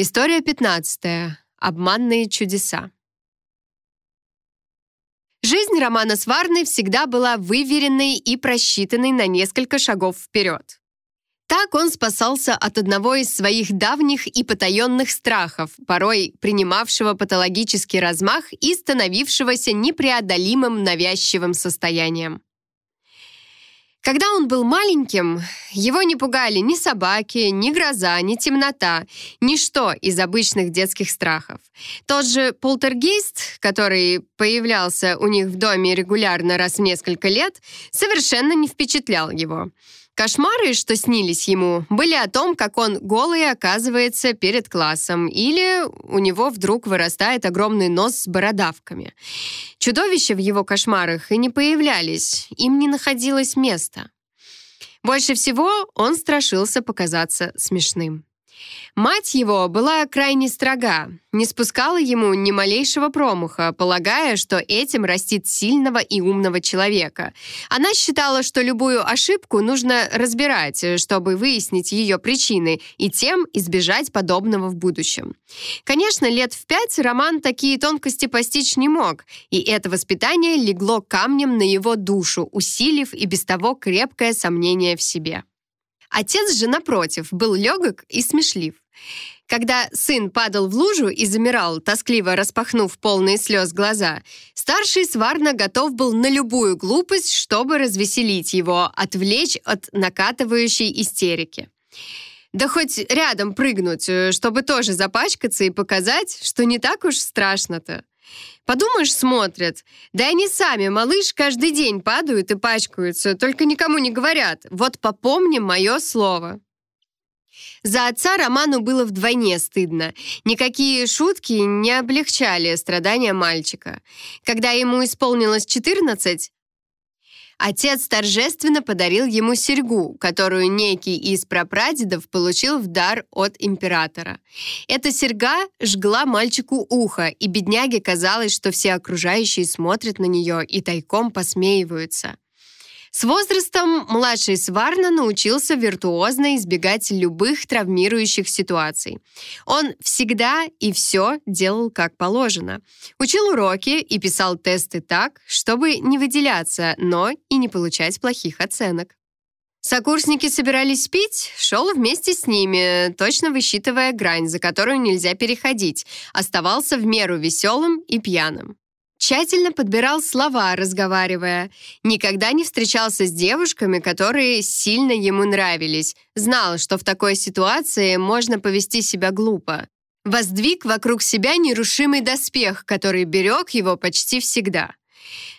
История 15. Обманные чудеса. Жизнь Романа Сварны всегда была выверенной и просчитанной на несколько шагов вперед. Так он спасался от одного из своих давних и потаенных страхов, порой принимавшего патологический размах и становившегося непреодолимым навязчивым состоянием. Когда он был маленьким, его не пугали ни собаки, ни гроза, ни темнота, ничто из обычных детских страхов. Тот же полтергейст, который появлялся у них в доме регулярно раз в несколько лет, совершенно не впечатлял его. Кошмары, что снились ему, были о том, как он голый оказывается перед классом, или у него вдруг вырастает огромный нос с бородавками. Чудовища в его кошмарах и не появлялись, им не находилось места. Больше всего он страшился показаться смешным. Мать его была крайне строга, не спускала ему ни малейшего промаха, полагая, что этим растит сильного и умного человека. Она считала, что любую ошибку нужно разбирать, чтобы выяснить ее причины и тем избежать подобного в будущем. Конечно, лет в пять Роман такие тонкости постичь не мог, и это воспитание легло камнем на его душу, усилив и без того крепкое сомнение в себе. Отец же, напротив, был легок и смешлив. Когда сын падал в лужу и замирал, тоскливо распахнув полные слез глаза, старший сварно готов был на любую глупость, чтобы развеселить его, отвлечь от накатывающей истерики. Да хоть рядом прыгнуть, чтобы тоже запачкаться и показать, что не так уж страшно-то. Подумаешь, смотрят. Да они сами, малыш, каждый день падают и пачкаются, только никому не говорят. Вот попомни мое слово. За отца Роману было вдвойне стыдно. Никакие шутки не облегчали страдания мальчика. Когда ему исполнилось 14, Отец торжественно подарил ему серьгу, которую некий из прапрадедов получил в дар от императора. Эта серьга жгла мальчику ухо, и бедняге казалось, что все окружающие смотрят на нее и тайком посмеиваются. С возрастом младший Сварна научился виртуозно избегать любых травмирующих ситуаций. Он всегда и все делал как положено. Учил уроки и писал тесты так, чтобы не выделяться, но и не получать плохих оценок. Сокурсники собирались пить, шел вместе с ними, точно высчитывая грань, за которую нельзя переходить, оставался в меру веселым и пьяным. Тщательно подбирал слова, разговаривая. Никогда не встречался с девушками, которые сильно ему нравились. Знал, что в такой ситуации можно повести себя глупо. Воздвиг вокруг себя нерушимый доспех, который берег его почти всегда.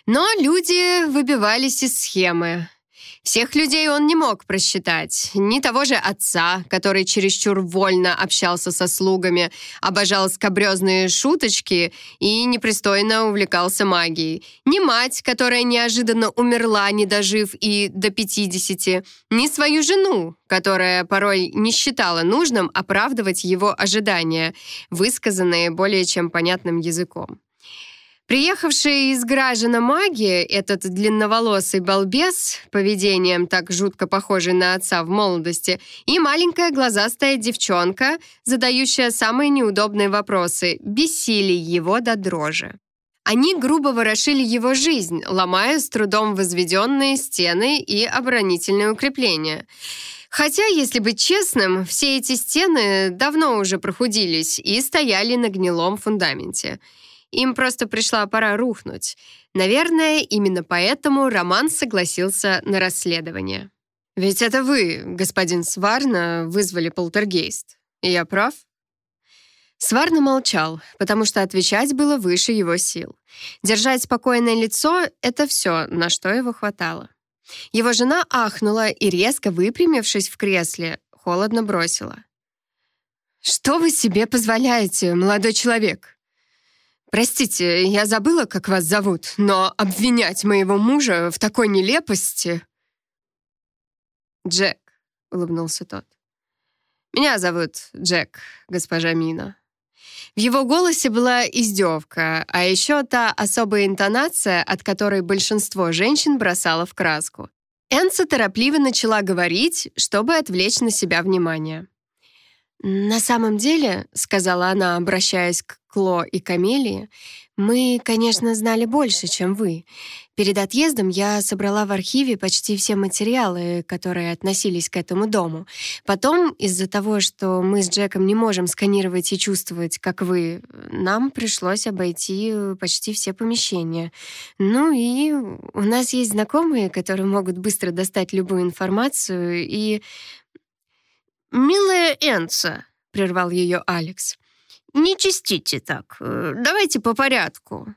Но люди выбивались из схемы. Всех людей он не мог просчитать. Ни того же отца, который чересчур вольно общался со слугами, обожал скобрезные шуточки и непристойно увлекался магией. Ни мать, которая неожиданно умерла, не дожив и до 50. Ни свою жену, которая порой не считала нужным оправдывать его ожидания, высказанные более чем понятным языком. Приехавший из Гражина маги, этот длинноволосый балбес, поведением так жутко похожий на отца в молодости, и маленькая глазастая девчонка, задающая самые неудобные вопросы, бесили его до дрожи. Они грубо ворошили его жизнь, ломая с трудом возведенные стены и оборонительные укрепления. Хотя, если быть честным, все эти стены давно уже прохудились и стояли на гнилом фундаменте — им просто пришла пора рухнуть. Наверное, именно поэтому Роман согласился на расследование. «Ведь это вы, господин Сварна, вызвали полтергейст. Я прав?» Сварна молчал, потому что отвечать было выше его сил. Держать спокойное лицо — это все, на что его хватало. Его жена ахнула и, резко выпрямившись в кресле, холодно бросила. «Что вы себе позволяете, молодой человек? «Простите, я забыла, как вас зовут, но обвинять моего мужа в такой нелепости...» «Джек», — улыбнулся тот. «Меня зовут Джек, госпожа Мина». В его голосе была издевка, а еще та особая интонация, от которой большинство женщин бросало в краску. Энса торопливо начала говорить, чтобы отвлечь на себя внимание. «На самом деле», — сказала она, обращаясь к Кло и Камелии, «мы, конечно, знали больше, чем вы. Перед отъездом я собрала в архиве почти все материалы, которые относились к этому дому. Потом, из-за того, что мы с Джеком не можем сканировать и чувствовать, как вы, нам пришлось обойти почти все помещения. Ну и у нас есть знакомые, которые могут быстро достать любую информацию и «Милая Энца», — прервал ее Алекс, — «не чистите так. Э, давайте по порядку».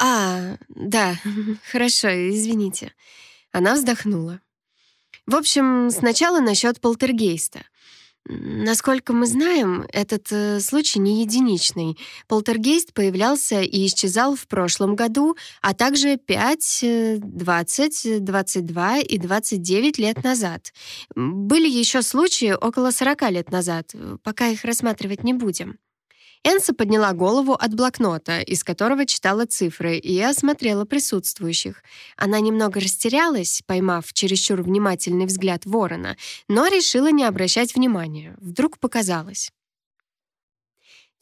«А, да, хорошо, извините». Она вздохнула. В общем, сначала насчет полтергейста. Насколько мы знаем, этот э, случай не единичный. Полтергейст появлялся и исчезал в прошлом году, а также 5, 20, 22 и 29 лет назад. Были еще случаи около 40 лет назад, пока их рассматривать не будем. Энса подняла голову от блокнота, из которого читала цифры, и осмотрела присутствующих. Она немного растерялась, поймав чересчур внимательный взгляд ворона, но решила не обращать внимания. Вдруг показалось.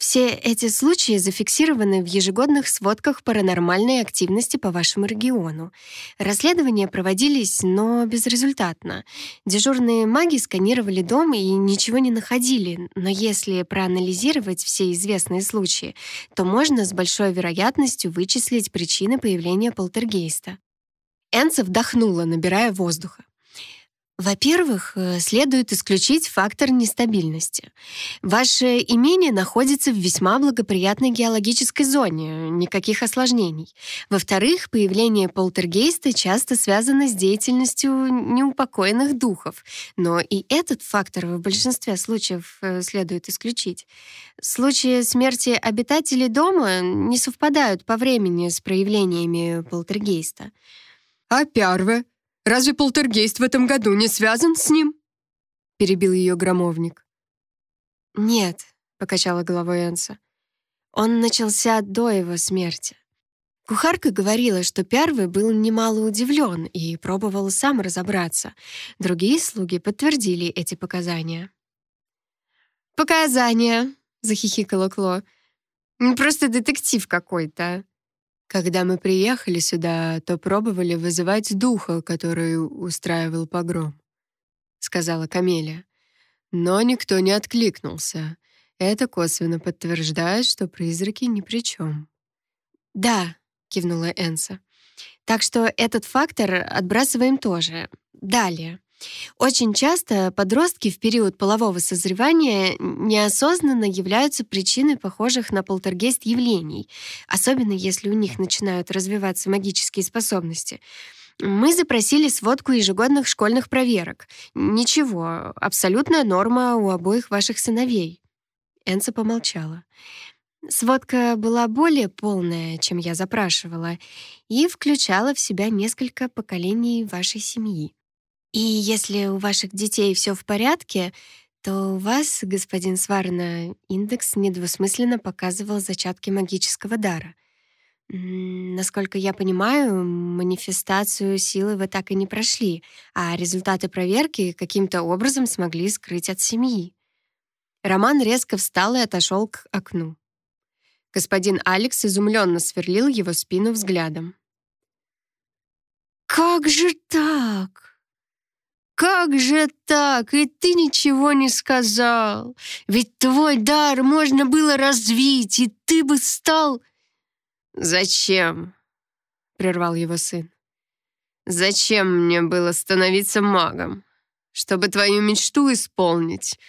Все эти случаи зафиксированы в ежегодных сводках паранормальной активности по вашему региону. Расследования проводились, но безрезультатно. Дежурные маги сканировали дом и ничего не находили, но если проанализировать все известные случаи, то можно с большой вероятностью вычислить причины появления полтергейста. Энса вдохнула, набирая воздуха. Во-первых, э, следует исключить фактор нестабильности. Ваше имение находится в весьма благоприятной геологической зоне, никаких осложнений. Во-вторых, появление полтергейста часто связано с деятельностью неупокоенных духов, но и этот фактор в большинстве случаев э, следует исключить. Случаи смерти обитателей дома не совпадают по времени с проявлениями полтергейста. А первое? Разве полтергейст в этом году не связан с ним?» — перебил ее громовник. «Нет», — покачала головой Энса. «Он начался до его смерти. Кухарка говорила, что первый был немало удивлен и пробовал сам разобраться. Другие слуги подтвердили эти показания. «Показания!» — захихикала Кло. «Просто детектив какой-то». Когда мы приехали сюда, то пробовали вызывать духа, который устраивал погром», — сказала Камелия. Но никто не откликнулся. Это косвенно подтверждает, что призраки ни при чем. «Да», — кивнула Энса. «Так что этот фактор отбрасываем тоже. Далее. Очень часто подростки в период полового созревания неосознанно являются причиной похожих на полтергейст явлений, особенно если у них начинают развиваться магические способности. Мы запросили сводку ежегодных школьных проверок. Ничего, абсолютная норма у обоих ваших сыновей. Энса помолчала. Сводка была более полная, чем я запрашивала, и включала в себя несколько поколений вашей семьи. И если у ваших детей все в порядке, то у вас, господин Сварна, индекс недвусмысленно показывал зачатки магического дара. Насколько я понимаю, манифестацию силы вы так и не прошли, а результаты проверки каким-то образом смогли скрыть от семьи. Роман резко встал и отошел к окну. Господин Алекс изумленно сверлил его спину взглядом. «Как же так?» «Как же так? И ты ничего не сказал? Ведь твой дар можно было развить, и ты бы стал...» «Зачем?» — прервал его сын. «Зачем мне было становиться магом? Чтобы твою мечту исполнить.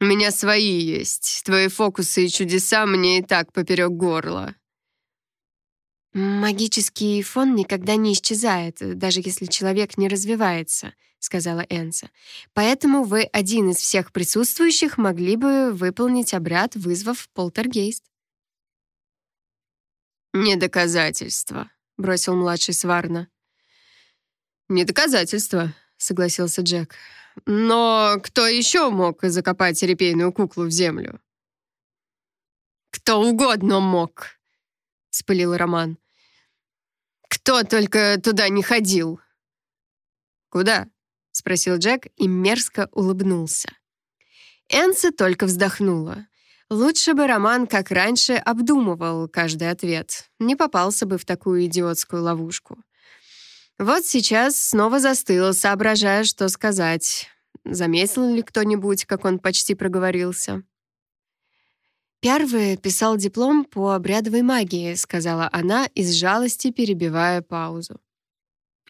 У меня свои есть. Твои фокусы и чудеса мне и так поперек горла». «Магический фон никогда не исчезает, даже если человек не развивается», — сказала Энса. «Поэтому вы один из всех присутствующих могли бы выполнить обряд, вызвав полтергейст». «Не доказательство», — бросил младший Сварна. «Не доказательство», — согласился Джек. «Но кто еще мог закопать репейную куклу в землю?» «Кто угодно мог», — спылил Роман. «Кто только туда не ходил?» «Куда?» — спросил Джек и мерзко улыбнулся. Энса только вздохнула. Лучше бы Роман, как раньше, обдумывал каждый ответ, не попался бы в такую идиотскую ловушку. Вот сейчас снова застыл, соображая, что сказать. Заметил ли кто-нибудь, как он почти проговорился? «Первый писал диплом по обрядовой магии», — сказала она, из жалости перебивая паузу.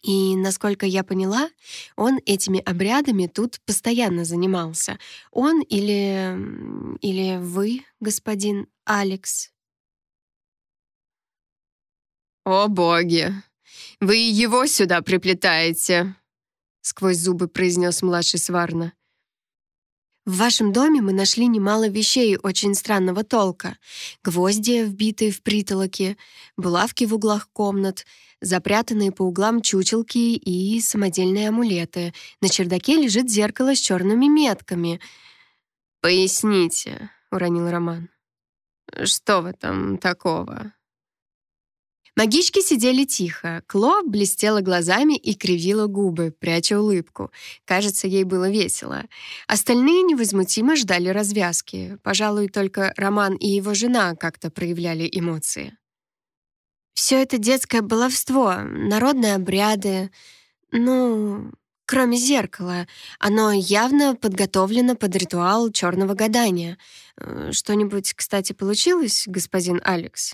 И, насколько я поняла, он этими обрядами тут постоянно занимался. Он или... или вы, господин Алекс? «О, боги! Вы его сюда приплетаете!» Сквозь зубы произнес младший Сварна. В вашем доме мы нашли немало вещей очень странного толка. Гвозди, вбитые в притолоки, булавки в углах комнат, запрятанные по углам чучелки и самодельные амулеты. На чердаке лежит зеркало с черными метками. «Поясните», — уронил Роман. «Что в этом такого?» Магички сидели тихо. Кло блестела глазами и кривила губы, пряча улыбку. Кажется, ей было весело. Остальные невозмутимо ждали развязки. Пожалуй, только Роман и его жена как-то проявляли эмоции. Все это детское баловство, народные обряды. Ну, кроме зеркала. Оно явно подготовлено под ритуал черного гадания. Э, что-нибудь, кстати, получилось, господин Алекс?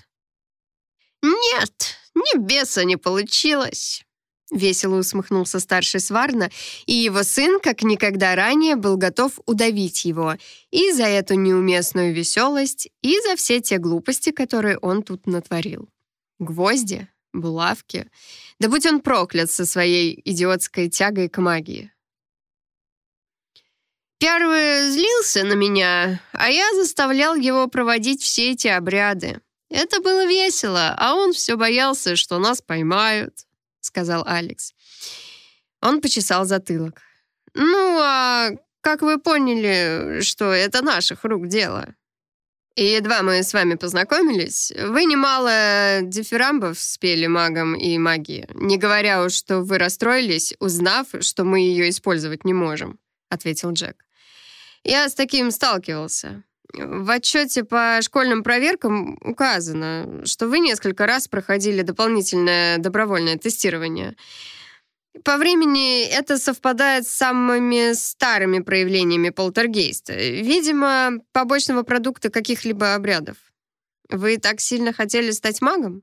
«Нет, ни беса не получилось», — весело усмехнулся старший Сварна, и его сын, как никогда ранее, был готов удавить его и за эту неуместную веселость, и за все те глупости, которые он тут натворил. Гвозди, булавки. Да будь он проклят со своей идиотской тягой к магии. Первый злился на меня, а я заставлял его проводить все эти обряды. Это было весело, а он все боялся, что нас поймают», — сказал Алекс. Он почесал затылок. «Ну, а как вы поняли, что это наших рук дело?» И едва мы с вами познакомились, вы немало дифирамбов спели магам и магии, не говоря уж, что вы расстроились, узнав, что мы ее использовать не можем», — ответил Джек. «Я с таким сталкивался. В отчете по школьным проверкам указано, что вы несколько раз проходили дополнительное добровольное тестирование. По времени это совпадает с самыми старыми проявлениями полтергейста. Видимо, побочного продукта каких-либо обрядов. Вы так сильно хотели стать магом?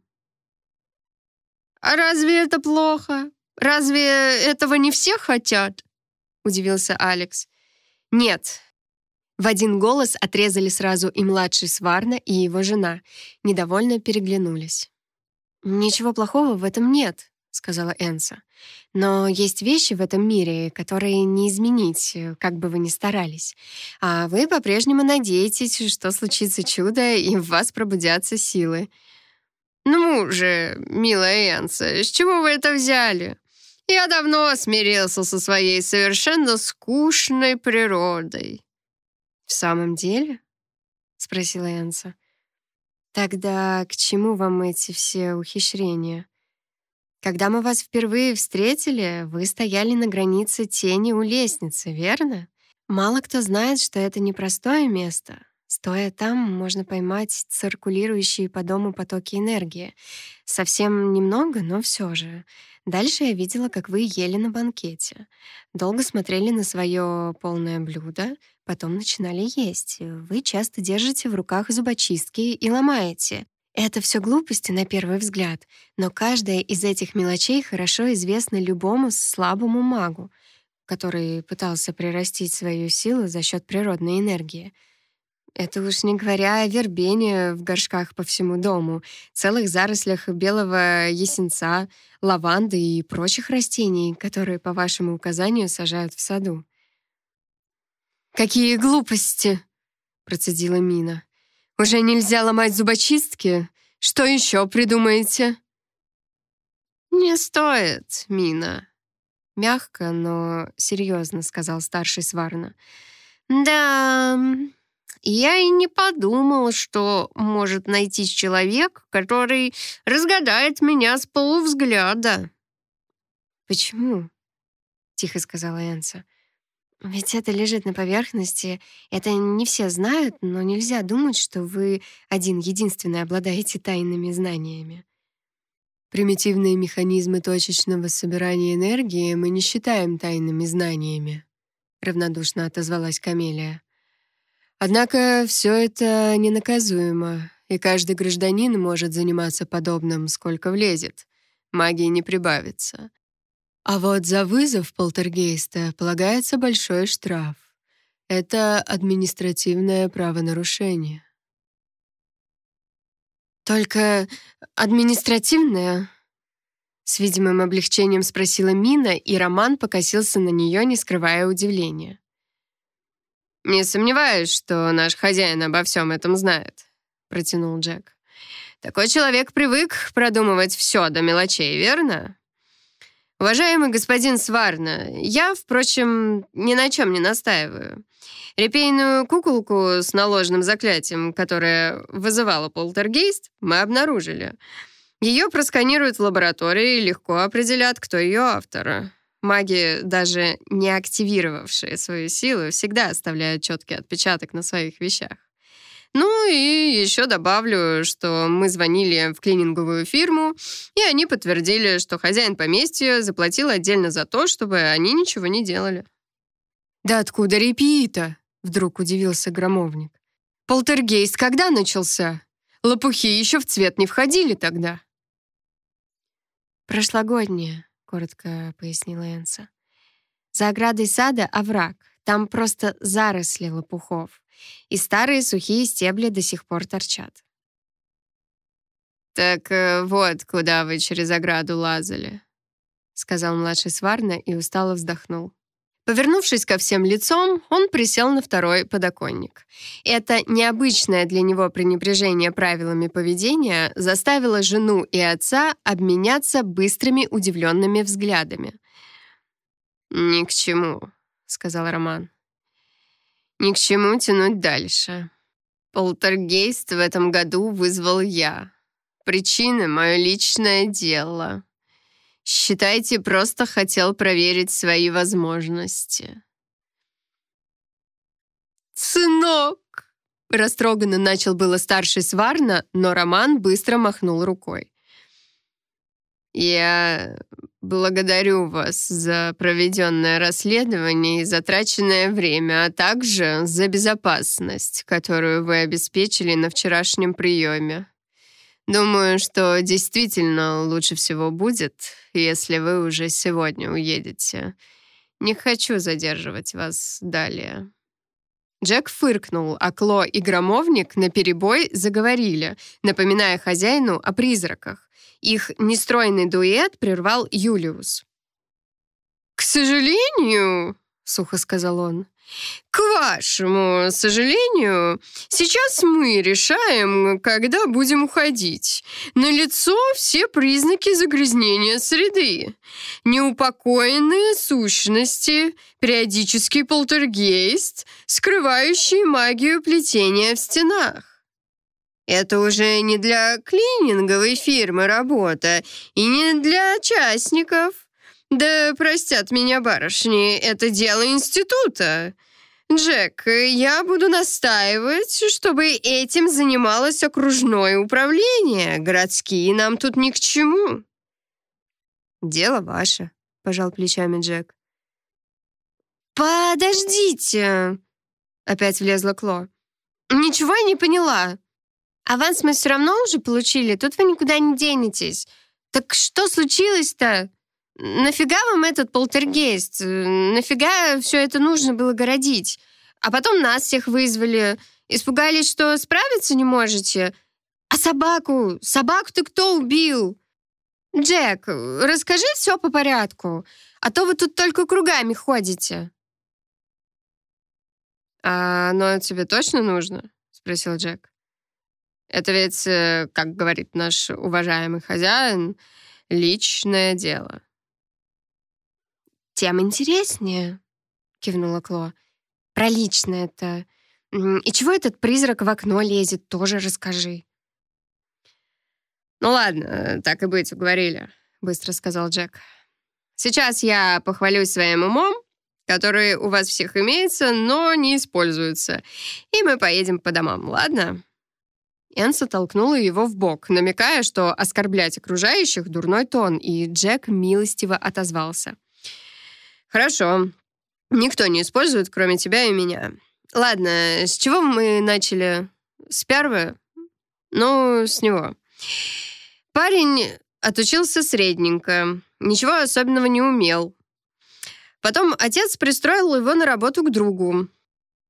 А разве это плохо? Разве этого не все хотят? Удивился Алекс. Нет, в один голос отрезали сразу и младший Сварна, и его жена. Недовольно переглянулись. «Ничего плохого в этом нет», — сказала Энса. «Но есть вещи в этом мире, которые не изменить, как бы вы ни старались. А вы по-прежнему надеетесь, что случится чудо, и в вас пробудятся силы». «Ну же, милая Энса, с чего вы это взяли?» Я давно смирился со своей совершенно скучной природой. «В самом деле?» — спросила Энса. «Тогда к чему вам эти все ухищрения? Когда мы вас впервые встретили, вы стояли на границе тени у лестницы, верно? Мало кто знает, что это непростое место. Стоя там, можно поймать циркулирующие по дому потоки энергии. Совсем немного, но все же. Дальше я видела, как вы ели на банкете. Долго смотрели на свое полное блюдо, потом начинали есть. Вы часто держите в руках зубочистки и ломаете. Это все глупости на первый взгляд, но каждая из этих мелочей хорошо известна любому слабому магу, который пытался прирастить свою силу за счет природной энергии — это уж не говоря о вербене в горшках по всему дому, целых зарослях белого ясенца, лаванды и прочих растений, которые по вашему указанию сажают в саду. «Какие глупости!» — процедила Мина. «Уже нельзя ломать зубочистки? Что еще придумаете?» «Не стоит, Мина», — мягко, но серьезно сказал старший Сварна. «Да, я и не подумал, что может найтись человек, который разгадает меня с полувзгляда. «Почему?» — тихо сказала Энса. Ведь это лежит на поверхности. Это не все знают, но нельзя думать, что вы один единственный обладаете тайными знаниями. Примитивные механизмы точечного собирания энергии мы не считаем тайными знаниями, равнодушно отозвалась Камелия. Однако все это ненаказуемо, и каждый гражданин может заниматься подобным, сколько влезет. Магии не прибавится. А вот за вызов полтергейста полагается большой штраф. Это административное правонарушение. «Только административное?» С видимым облегчением спросила Мина, и Роман покосился на нее, не скрывая удивления. «Не сомневаюсь, что наш хозяин обо всем этом знает», — протянул Джек. «Такой человек привык продумывать все до мелочей, верно?» «Уважаемый господин Сварна, я, впрочем, ни на чем не настаиваю. Репейную куколку с наложенным заклятием, которая вызывала полтергейст, мы обнаружили. Ее просканируют в лаборатории и легко определят, кто ее автор. Маги, даже не активировавшие свою силу, всегда оставляют четкий отпечаток на своих вещах. Ну и еще добавлю, что мы звонили в клининговую фирму, и они подтвердили, что хозяин поместья заплатил отдельно за то, чтобы они ничего не делали. «Да откуда репита?» — вдруг удивился громовник. «Полтергейст когда начался? Лопухи еще в цвет не входили тогда». «Прошлогодняя», — коротко пояснила Энса. «За оградой сада овраг. Там просто заросли лопухов и старые сухие стебли до сих пор торчат. «Так э, вот, куда вы через ограду лазали», — сказал младший Сварна и устало вздохнул. Повернувшись ко всем лицом, он присел на второй подоконник. Это необычное для него пренебрежение правилами поведения заставило жену и отца обменяться быстрыми удивленными взглядами. «Ни к чему», — сказал Роман. Ни к чему тянуть дальше. Полтергейст в этом году вызвал я. Причина — мое личное дело. Считайте, просто хотел проверить свои возможности. «Сынок!» Растроганно начал было старший Сварна, но Роман быстро махнул рукой. «Я благодарю вас за проведенное расследование и затраченное время, а также за безопасность, которую вы обеспечили на вчерашнем приеме. Думаю, что действительно лучше всего будет, если вы уже сегодня уедете. Не хочу задерживать вас далее». Джек фыркнул, а Кло и Громовник наперебой заговорили, напоминая хозяину о призраках. Их нестройный дуэт прервал Юлиус. «К сожалению», — сухо сказал он, «к вашему сожалению, сейчас мы решаем, когда будем уходить. На лицо все признаки загрязнения среды. Неупокоенные сущности, периодический полтергейст, скрывающий магию плетения в стенах. Это уже не для клининговой фирмы работа и не для частников. Да простят меня барышни, это дело института. Джек, я буду настаивать, чтобы этим занималось окружное управление. Городские нам тут ни к чему. Дело ваше, пожал плечами Джек. Подождите, опять влезла Кло. Ничего я не поняла. Аванс мы все равно уже получили, тут вы никуда не денетесь. Так что случилось-то? Нафига вам этот полтергейст? Нафига все это нужно было городить? А потом нас всех вызвали. Испугались, что справиться не можете. А собаку? Собаку-то кто убил? Джек, расскажи все по порядку, а то вы тут только кругами ходите. «А оно тебе точно нужно?» — спросил Джек. Это ведь, э, как говорит наш уважаемый хозяин, личное дело. «Тем интереснее», — кивнула Кло. «Про личное-то. И чего этот призрак в окно лезет, тоже расскажи». «Ну ладно, так и быть, уговорили», — быстро сказал Джек. «Сейчас я похвалюсь своим умом, который у вас всех имеется, но не используется. И мы поедем по домам, ладно?» Энса толкнула его в бок, намекая, что оскорблять окружающих — дурной тон, и Джек милостиво отозвался. «Хорошо. Никто не использует, кроме тебя и меня. Ладно, с чего мы начали? С первого? Ну, с него. Парень отучился средненько, ничего особенного не умел. Потом отец пристроил его на работу к другу.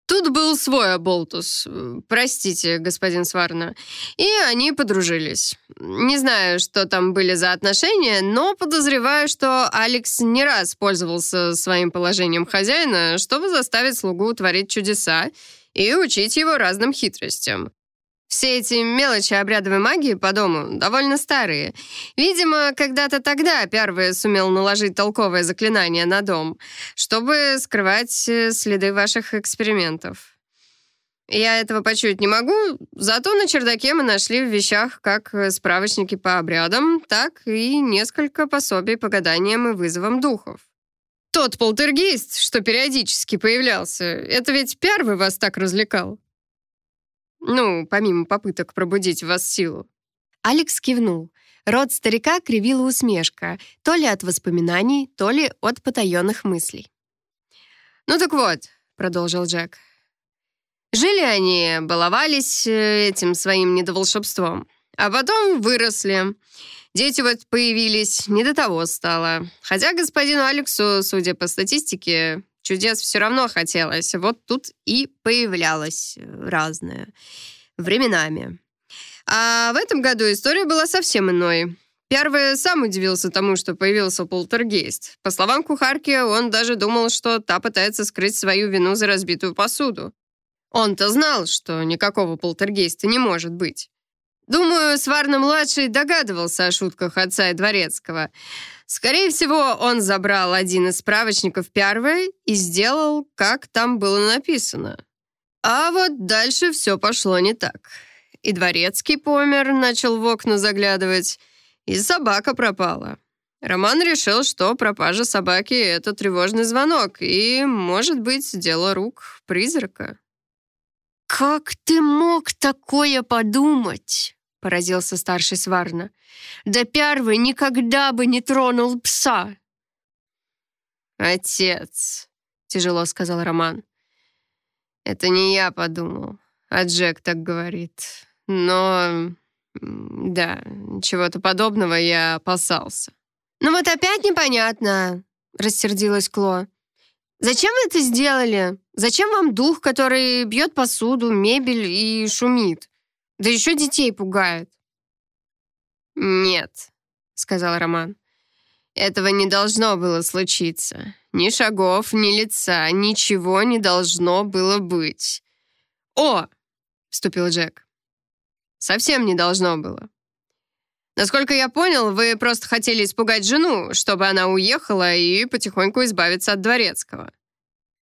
Тут был свой оболтус. Простите, господин Сварна. И они подружились. Не знаю, что там были за отношения, но подозреваю, что Алекс не раз пользовался своим положением хозяина, чтобы заставить слугу творить чудеса и учить его разным хитростям. Все эти мелочи обрядовой магии по дому довольно старые. Видимо, когда-то тогда первый сумел наложить толковое заклинание на дом, чтобы скрывать э, следы ваших экспериментов. Я этого почуять не могу, зато на чердаке мы нашли в вещах как справочники по обрядам, так и несколько пособий по гаданиям и вызовам духов. Тот полтергейст, что периодически появлялся, это ведь первый вас так развлекал. Ну, помимо попыток пробудить в вас силу. Алекс кивнул. Рот старика кривила усмешка, то ли от воспоминаний, то ли от потаенных мыслей. «Ну так вот», — продолжил Джек. «Жили они, баловались э, этим своим недоволшебством, а потом выросли. Дети вот появились, не до того стало. Хотя господину Алексу, судя по статистике, Чудес все равно хотелось. Вот тут и появлялось э, разное. Временами. А в этом году история была совсем иной. Первый сам удивился тому, что появился полтергейст. По словам кухарки, он даже думал, что та пытается скрыть свою вину за разбитую посуду. Он-то знал, что никакого полтергейста не может быть. Думаю, Сварна-младший догадывался о шутках отца и Дворецкого. Скорее всего, он забрал один из справочников первой и сделал, как там было написано. А вот дальше все пошло не так. И Дворецкий помер, начал в окна заглядывать, и собака пропала. Роман решил, что пропажа собаки — это тревожный звонок, и, может быть, дело рук призрака. «Как ты мог такое подумать?» — поразился старший Сварна. «Да первый никогда бы не тронул пса!» «Отец», — тяжело сказал Роман. «Это не я подумал, а Джек так говорит. Но, да, чего-то подобного я опасался». «Ну вот опять непонятно», — рассердилась Кло. «Зачем вы это сделали? Зачем вам дух, который бьет посуду, мебель и шумит? Да еще детей пугает». «Нет», — сказал Роман. «Этого не должно было случиться. Ни шагов, ни лица, ничего не должно было быть». «О!» — вступил Джек. «Совсем не должно было. Насколько я понял, вы просто хотели испугать жену, чтобы она уехала и потихоньку избавиться от дворецкого».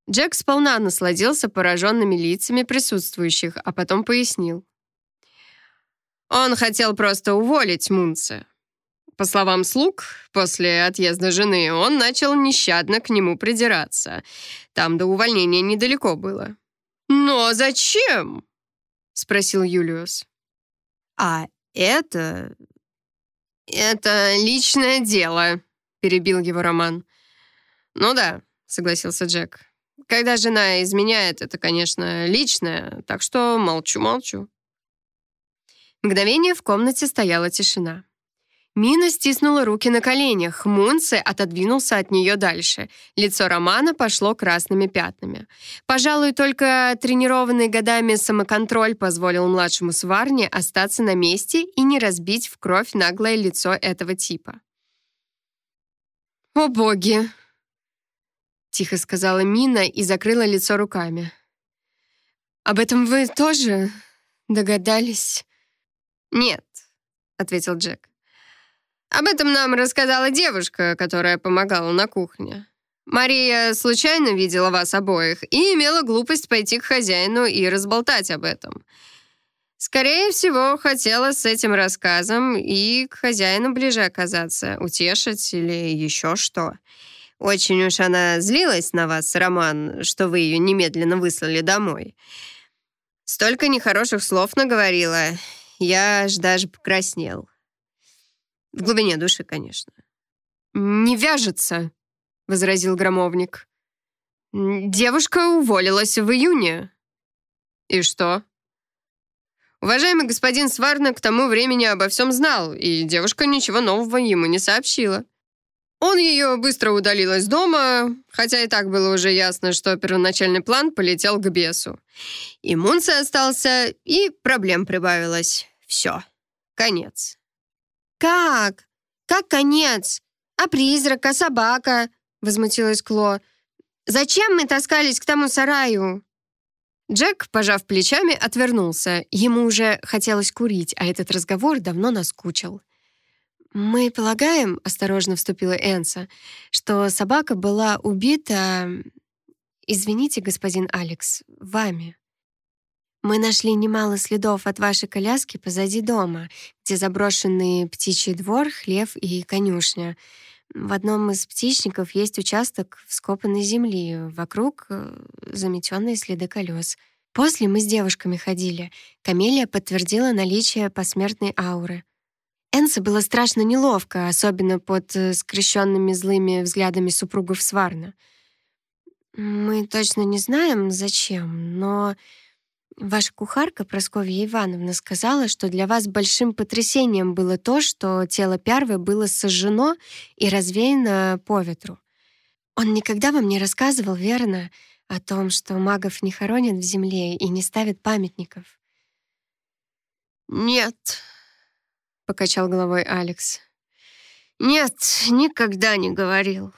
Джек сполна насладился пораженными лицами присутствующих, а потом пояснил. Он хотел просто уволить Мунца. По словам слуг, после отъезда жены он начал нещадно к нему придираться. Там до увольнения недалеко было. «Но зачем?» — спросил Юлиус. «А это «Это личное дело», — перебил его Роман. «Ну да», — согласился Джек. «Когда жена изменяет, это, конечно, личное, так что молчу-молчу». Мгновение в комнате стояла тишина. Мина стиснула руки на коленях, Мунце отодвинулся от нее дальше. Лицо Романа пошло красными пятнами. Пожалуй, только тренированный годами самоконтроль позволил младшему сварне остаться на месте и не разбить в кровь наглое лицо этого типа. «О боги!» — тихо сказала Мина и закрыла лицо руками. «Об этом вы тоже догадались?» «Нет», — ответил Джек. Об этом нам рассказала девушка, которая помогала на кухне. Мария случайно видела вас обоих и имела глупость пойти к хозяину и разболтать об этом. Скорее всего, хотела с этим рассказом и к хозяину ближе оказаться, утешить или еще что. Очень уж она злилась на вас, Роман, что вы ее немедленно выслали домой. Столько нехороших слов наговорила. Я аж даже покраснел. В глубине души, конечно. «Не вяжется», — возразил громовник. «Девушка уволилась в июне». «И что?» Уважаемый господин Сварна к тому времени обо всем знал, и девушка ничего нового ему не сообщила. Он ее быстро удалил из дома, хотя и так было уже ясно, что первоначальный план полетел к бесу. И Мунце остался, и проблем прибавилось. Все. Конец. «Как? Как конец? А призрак, а собака?» — возмутилась Кло. «Зачем мы таскались к тому сараю?» Джек, пожав плечами, отвернулся. Ему уже хотелось курить, а этот разговор давно наскучил. «Мы полагаем», — осторожно вступила Энса, «что собака была убита... Извините, господин Алекс, вами». Мы нашли немало следов от вашей коляски позади дома, где заброшенный птичий двор, хлев и конюшня. В одном из птичников есть участок вскопанной земли, вокруг э, заметенные следы колес. После мы с девушками ходили. Камелия подтвердила наличие посмертной ауры. Энсе было страшно неловко, особенно под э, скрещенными злыми взглядами супругов Сварна. «Мы точно не знаем, зачем, но Ваша кухарка Просковья Ивановна сказала, что для вас большим потрясением было то, что тело Пярвы было сожжено и развеяно по ветру. Он никогда вам не рассказывал, верно, о том, что магов не хоронят в земле и не ставят памятников? «Нет», — покачал головой Алекс. «Нет, никогда не говорил.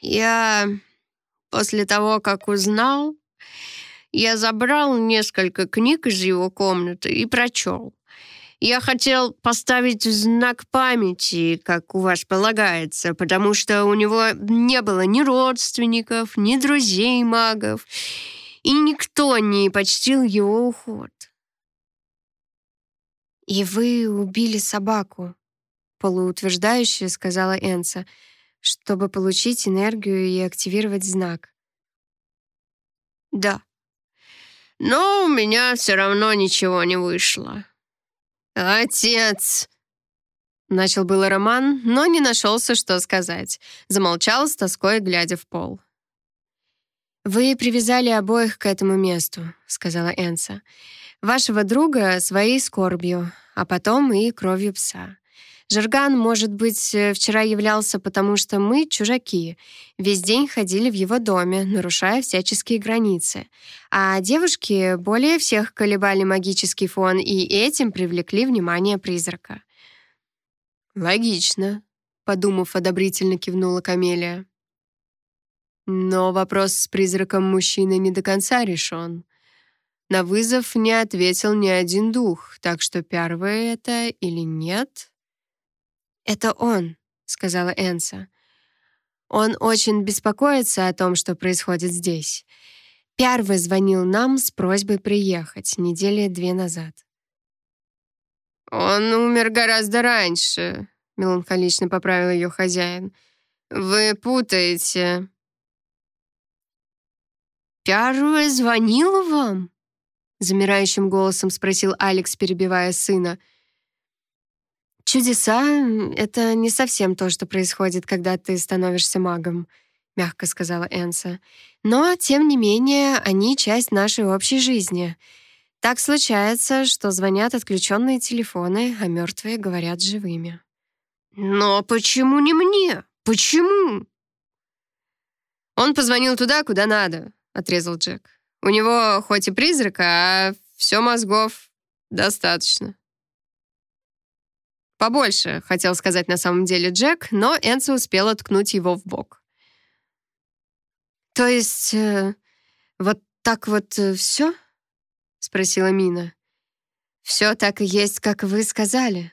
Я после того, как узнал, я забрал несколько книг из его комнаты и прочел. Я хотел поставить знак памяти, как у вас полагается, потому что у него не было ни родственников, ни друзей магов, и никто не почтил его уход. «И вы убили собаку», — полуутверждающе сказала Энса, чтобы получить энергию и активировать знак. «Да», но у меня все равно ничего не вышло. «Отец!» Начал было Роман, но не нашелся, что сказать. Замолчал с тоской, глядя в пол. «Вы привязали обоих к этому месту», — сказала Энса. «Вашего друга своей скорбью, а потом и кровью пса. Жирган, может быть, э, вчера являлся, потому что мы чужаки. Весь день ходили в его доме, нарушая всяческие границы. А девушки более всех колебали магический фон и этим привлекли внимание призрака. «Логично», — подумав, одобрительно кивнула Камелия. Но вопрос с призраком мужчины не до конца решен. На вызов не ответил ни один дух, так что первое это или нет, «Это он», — сказала Энса. «Он очень беспокоится о том, что происходит здесь. Первый звонил нам с просьбой приехать недели две назад». «Он умер гораздо раньше», — меланхолично поправил ее хозяин. «Вы путаете». «Первый звонил вам?» — замирающим голосом спросил Алекс, перебивая сына. «Чудеса — это не совсем то, что происходит, когда ты становишься магом», — мягко сказала Энса. «Но, тем не менее, они часть нашей общей жизни. Так случается, что звонят отключенные телефоны, а мертвые говорят живыми». «Но почему не мне? Почему?» «Он позвонил туда, куда надо», — отрезал Джек. «У него хоть и призрак, а все мозгов достаточно». «Побольше», — хотел сказать на самом деле Джек, но Энси успела ткнуть его в бок. «То есть э, вот так вот э, все?» — спросила Мина. «Все так и есть, как вы сказали.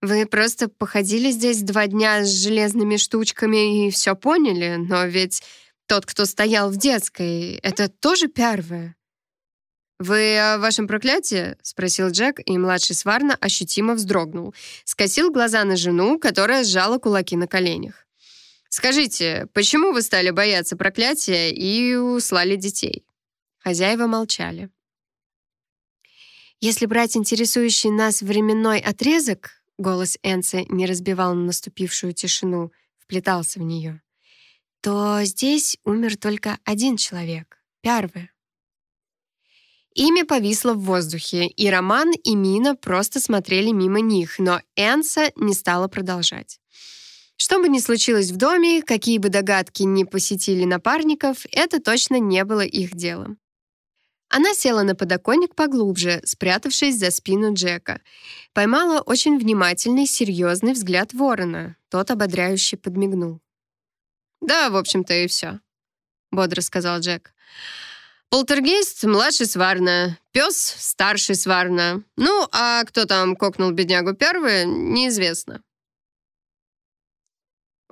Вы просто походили здесь два дня с железными штучками и все поняли, но ведь тот, кто стоял в детской, это тоже первое. «Вы о вашем проклятии?» — спросил Джек, и младший Сварна ощутимо вздрогнул. Скосил глаза на жену, которая сжала кулаки на коленях. Скажите, почему вы стали бояться проклятия и услали детей?» Хозяева молчали. Если брать интересующий нас временной отрезок, голос Энса не разбивал наступившую тишину, вплетался в нее, то здесь умер только один человек, первый. Имя повисло в воздухе, и Роман и Мина просто смотрели мимо них, но Энса не стала продолжать. Что бы ни случилось в доме, какие бы догадки ни посетили напарников, это точно не было их делом. Она села на подоконник поглубже, спрятавшись за спину Джека. Поймала очень внимательный, серьезный взгляд ворона. Тот ободряюще подмигнул. «Да, в общем-то, и все», — бодро сказал Джек. «Полтергейст — младший сварна, пес — старший сварна. Ну, а кто там кокнул беднягу первый, неизвестно».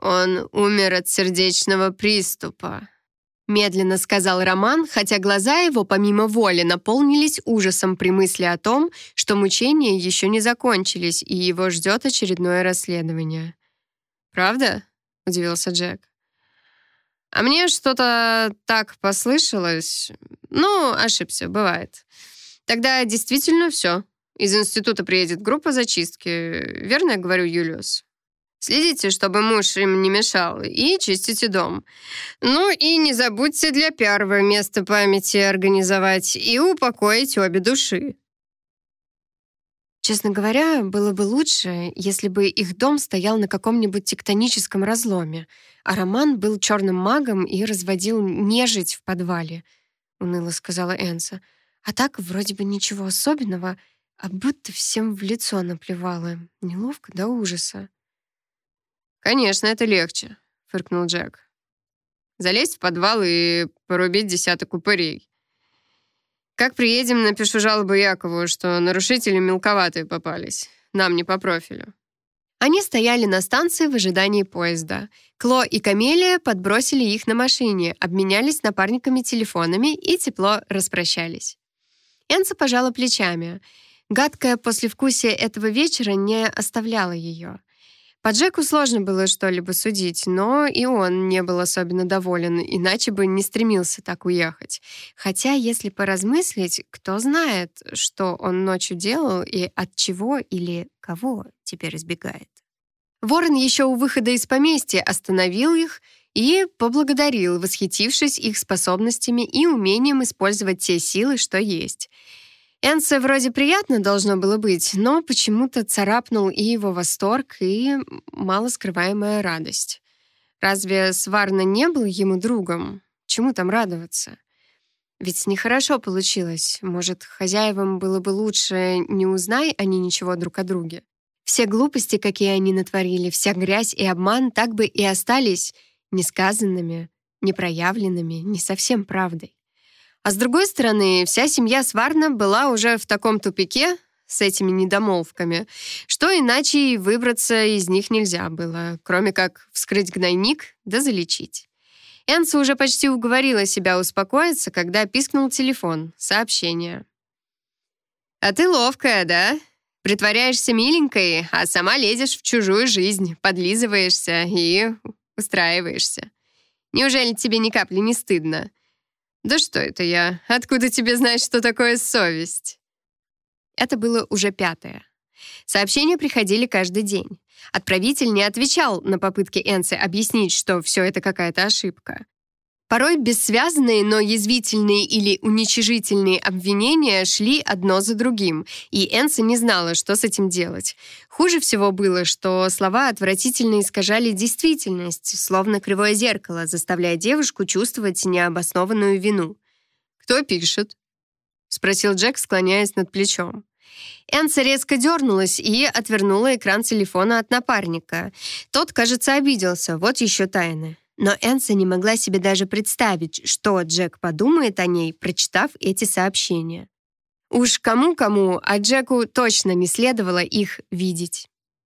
«Он умер от сердечного приступа», — медленно сказал Роман, хотя глаза его помимо воли наполнились ужасом при мысли о том, что мучения еще не закончились, и его ждет очередное расследование. «Правда?» — удивился Джек. «А мне что-то так послышалось. Ну, ошибся, бывает. Тогда действительно все. Из института приедет группа зачистки. Верно я говорю, Юлиус?» Следите, чтобы муж им не мешал, и чистите дом. Ну и не забудьте для первого места памяти организовать и упокоить обе души. Честно говоря, было бы лучше, если бы их дом стоял на каком-нибудь тектоническом разломе, а Роман был черным магом и разводил нежить в подвале, — уныло сказала Энса. А так вроде бы ничего особенного, а будто всем в лицо наплевала. Неловко до ужаса. «Конечно, это легче», — фыркнул Джек. «Залезть в подвал и порубить десяток упырей. Как приедем, напишу жалобу Якову, что нарушители мелковатые попались. Нам не по профилю». Они стояли на станции в ожидании поезда. Кло и Камелия подбросили их на машине, обменялись напарниками телефонами и тепло распрощались. Энса пожала плечами. Гадкое послевкусие этого вечера не оставляло ее. По Джеку сложно было что-либо судить, но и он не был особенно доволен, иначе бы не стремился так уехать. Хотя, если поразмыслить, кто знает, что он ночью делал и от чего или кого теперь избегает. Ворон еще у выхода из поместья остановил их и поблагодарил, восхитившись их способностями и умением использовать те силы, что есть — Энце вроде приятно должно было быть, но почему-то царапнул и его восторг, и мало скрываемая радость. Разве Сварна не был ему другом? Чему там радоваться? Ведь нехорошо получилось. Может, хозяевам было бы лучше, не узнай они ничего друг о друге. Все глупости, какие они натворили, вся грязь и обман так бы и остались несказанными, непроявленными, не совсем правдой. А с другой стороны, вся семья Сварна была уже в таком тупике с этими недомолвками, что иначе и выбраться из них нельзя было, кроме как вскрыть гнойник да залечить. Энса уже почти уговорила себя успокоиться, когда пискнул телефон, сообщение. «А ты ловкая, да? Притворяешься миленькой, а сама лезешь в чужую жизнь, подлизываешься и устраиваешься. Неужели тебе ни капли не стыдно? «Да что это я? Откуда тебе знать, что такое совесть?» Это было уже пятое. Сообщения приходили каждый день. Отправитель не отвечал на попытки Энси объяснить, что все это какая-то ошибка. Порой бессвязные, но язвительные или уничижительные обвинения шли одно за другим, и Энса не знала, что с этим делать. Хуже всего было, что слова отвратительно искажали действительность, словно кривое зеркало, заставляя девушку чувствовать необоснованную вину. «Кто пишет?» — спросил Джек, склоняясь над плечом. Энса резко дернулась и отвернула экран телефона от напарника. Тот, кажется, обиделся, вот еще тайны. Но Энса не могла себе даже представить, что Джек подумает о ней, прочитав эти сообщения. Уж кому-кому, а Джеку точно не следовало их видеть.